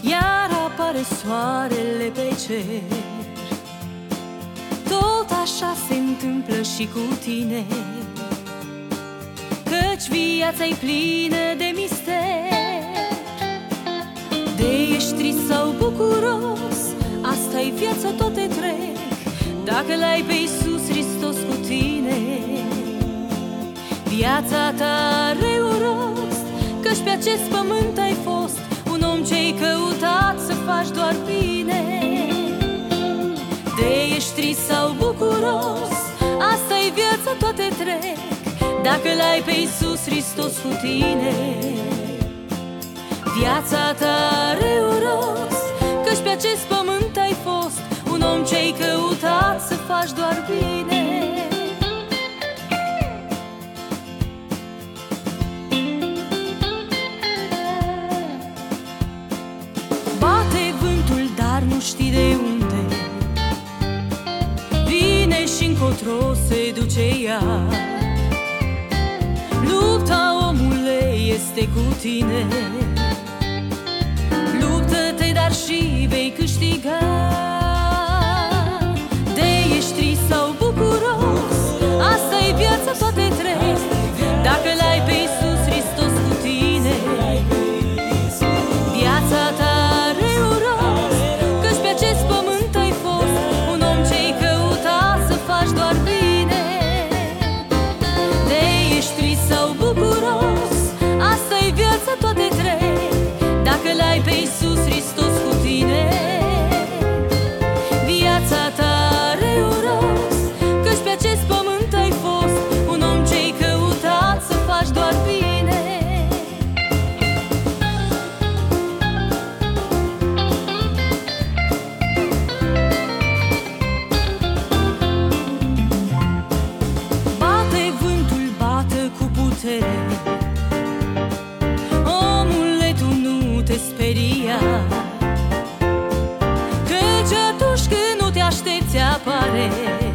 Iar apare soarele pe cer. Tot așa se întâmplă și cu tine. Căci viața e plină de mister. De ești trist sau bucuros Asta-i viața, toate trec. Dacă l-ai pe Iisus Hristos cu tine Viața ta pe acest pământ ai fost. Un om ce-ai căutat să faci doar bine. De ești trist sau bucuros Asta-i viața, toate trec. Dacă l-ai pe Iisus Hristos cu tine Viața ta încotro se duce ea. Lupta, omule, este cu tine pare